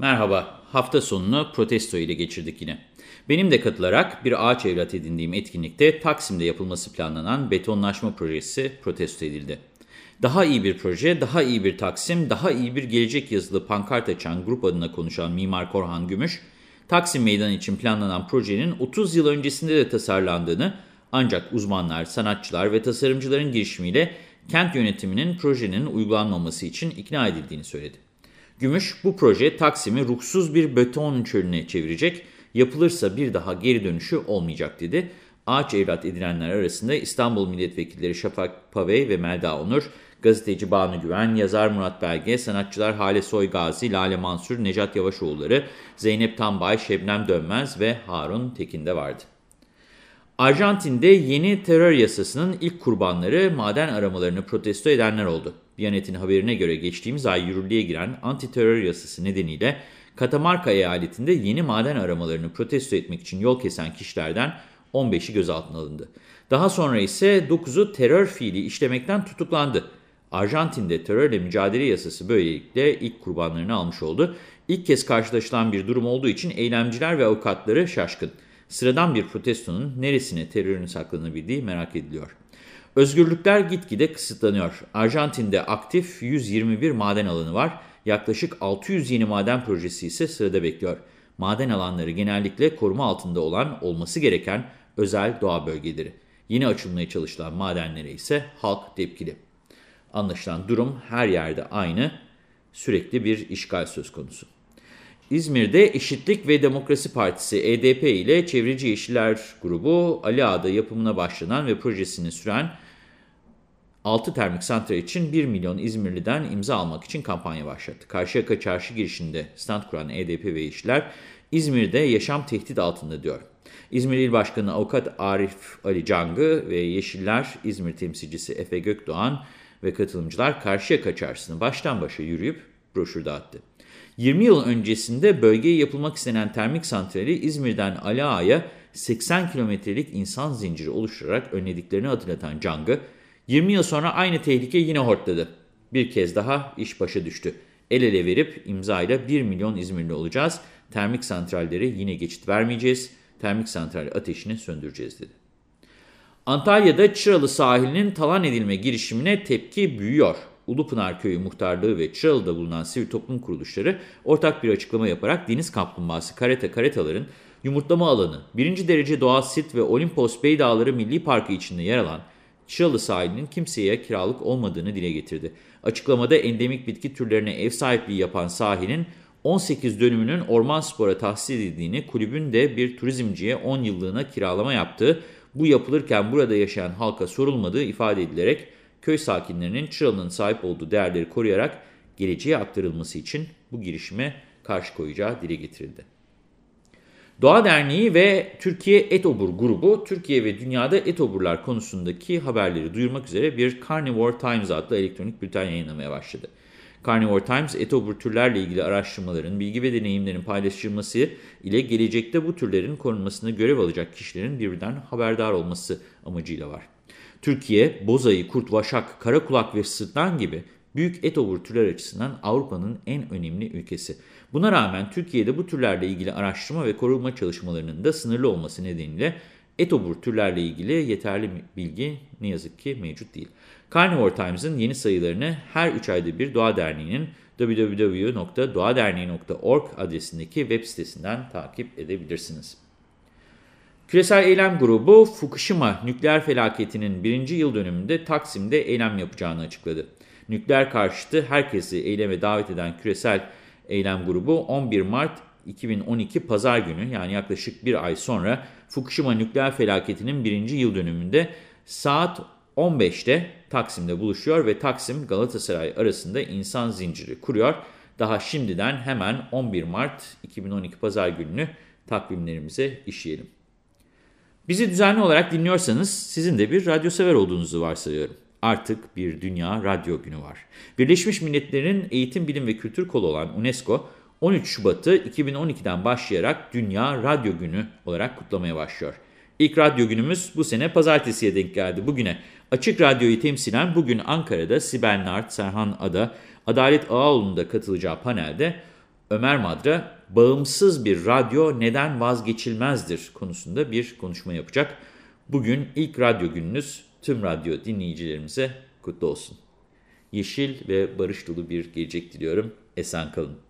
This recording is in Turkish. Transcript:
Merhaba, hafta sonunu protesto ile geçirdik yine. Benim de katılarak bir ağaç evlat edindiğim etkinlikte Taksim'de yapılması planlanan betonlaşma projesi protesto edildi. Daha iyi bir proje, daha iyi bir Taksim, daha iyi bir gelecek yazılı pankart açan grup adına konuşan Mimar Korhan Gümüş, Taksim Meydanı için planlanan projenin 30 yıl öncesinde de tasarlandığını ancak uzmanlar, sanatçılar ve tasarımcıların girişimiyle kent yönetiminin projenin uygulanmaması için ikna edildiğini söyledi. Gümüş bu proje Taksim'i ruhsuz bir beton çölüne çevirecek, yapılırsa bir daha geri dönüşü olmayacak dedi. Ağaç evlat edilenler arasında İstanbul milletvekilleri Şafak Pavey ve Melda Onur, gazeteci Banu Güven, yazar Murat Belge, sanatçılar Hale Soygazi, Lale Mansur, Necat Yavaşoğulları, Zeynep Tambay, Şebnem Dönmez ve Harun Tekin de vardı. Arjantin'de yeni terör yasasının ilk kurbanları maden aramalarını protesto edenler oldu. Biyanet'in haberine göre geçtiğimiz ay yürürlüğe giren anti-terör yasası nedeniyle Katamarka eyaletinde yeni maden aramalarını protesto etmek için yol kesen kişilerden 15'i gözaltına alındı. Daha sonra ise 9'u terör fiili işlemekten tutuklandı. Arjantin'de terörle mücadele yasası böylelikle ilk kurbanlarını almış oldu. İlk kez karşılaşılan bir durum olduğu için eylemciler ve avukatları şaşkın. Sıradan bir protestonun neresine terörün saklanabildiği merak ediliyor. Özgürlükler gitgide kısıtlanıyor. Arjantin'de aktif 121 maden alanı var. Yaklaşık 600 yeni maden projesi ise sırada bekliyor. Maden alanları genellikle koruma altında olan olması gereken özel doğa bölgeleri. Yeni açılmaya çalışılan madenlere ise halk tepkili. Anlaşılan durum her yerde aynı, sürekli bir işgal söz konusu. İzmir'de Eşitlik ve Demokrasi Partisi EDP ile Çevreci Yeşiller Grubu Ali Ağa'da yapımına başlanan ve projesini süren 6 termik santral için 1 milyon İzmirli'den imza almak için kampanya başlattı. Karşıyaka Çarşı girişinde stand kuran EDP ve Yeşiller İzmir'de yaşam tehdit altında diyor. İzmir İl Başkanı Avukat Arif Ali Cangı ve Yeşiller İzmir temsilcisi Efe Gökdoğan ve katılımcılar Karşıyaka Çarşısı'nı baştan başa yürüyüp broşür dağıttı. 20 yıl öncesinde bölgeye yapılmak istenen termik santrali İzmir'den Ali Ağa'ya 80 kilometrelik insan zinciri oluşturarak önlediklerini hatırlatan Cangı, 20 yıl sonra aynı tehlike yine hortladı. Bir kez daha iş başa düştü. El ele verip imzayla 1 milyon İzmirli olacağız. Termik santralleri yine geçit vermeyeceğiz. Termik santral ateşini söndüreceğiz dedi. Antalya'da Çıralı sahilinin talan edilme girişimine tepki büyüyor. Ulupınar Köyü Muhtarlığı ve Çıralı'da bulunan sivil toplum kuruluşları ortak bir açıklama yaparak deniz kaplumbağası karate karetaların yumurtlama alanı, birinci derece doğal sit ve Olimpos Bey Dağları Milli Parkı içinde yer alan Çıralı sahilinin kimseye kiralık olmadığını dile getirdi. Açıklamada endemik bitki türlerine ev sahipliği yapan sahilin 18 dönümünün orman spora tahsis edildiğini, kulübün de bir turizmciye 10 yıllığına kiralama yaptığı, bu yapılırken burada yaşayan halka sorulmadığı ifade edilerek köy sakinlerinin Çıralı'nın sahip olduğu değerleri koruyarak geleceğe aktarılması için bu girişime karşı koyacağı dile getirildi. Doğa Derneği ve Türkiye Etobur grubu Türkiye ve dünyada etoburlar konusundaki haberleri duyurmak üzere bir Carnivore Times adlı elektronik bülten yayınlamaya başladı. Carnivore Times, etobur türlerle ilgili araştırmaların, bilgi ve deneyimlerin paylaşılması ile gelecekte bu türlerin korunmasına görev alacak kişilerin birbirinden haberdar olması amacıyla var. Türkiye, bozayı, kurt, vaşak, karakulak ve sırtlan gibi büyük etobur türler açısından Avrupa'nın en önemli ülkesi. Buna rağmen Türkiye'de bu türlerle ilgili araştırma ve koruma çalışmalarının da sınırlı olması nedeniyle etobur türlerle ilgili yeterli bilgi ne yazık ki mevcut değil. Carnivore Times'ın yeni sayılarını her 3 ayda bir Doğa Derneği'nin www.doğaderneği.org adresindeki web sitesinden takip edebilirsiniz. Küresel Eylem Grubu Fukushima nükleer felaketinin birinci yıl dönümünde Taksim'de eylem yapacağını açıkladı. Nükleer karşıtı herkesi eyleme davet eden Küresel Eylem Grubu 11 Mart 2012 Pazar günü yani yaklaşık bir ay sonra Fukushima nükleer felaketinin birinci yıl dönümünde saat 15'te Taksim'de buluşuyor ve Taksim Galatasaray arasında insan zinciri kuruyor. Daha şimdiden hemen 11 Mart 2012 Pazar gününü takvimlerimize işleyelim. Bizi düzenli olarak dinliyorsanız sizin de bir radyo sever olduğunuzu varsayıyorum. Artık bir Dünya Radyo Günü var. Birleşmiş Milletler'in Eğitim, Bilim ve Kültür Kolu olan UNESCO, 13 Şubat'ı 2012'den başlayarak Dünya Radyo Günü olarak kutlamaya başlıyor. İlk radyo günümüz bu sene pazartesiye denk geldi. Bugüne Açık Radyo'yu temsilen bugün Ankara'da Sibel Nart, Serhan Ada, Adalet Ağaoğlu'nun da katılacağı panelde Ömer Madra, bağımsız bir radyo neden vazgeçilmezdir konusunda bir konuşma yapacak. Bugün ilk radyo gününüz tüm radyo dinleyicilerimize kutlu olsun. Yeşil ve barış dolu bir gelecek diliyorum. Esen kalın.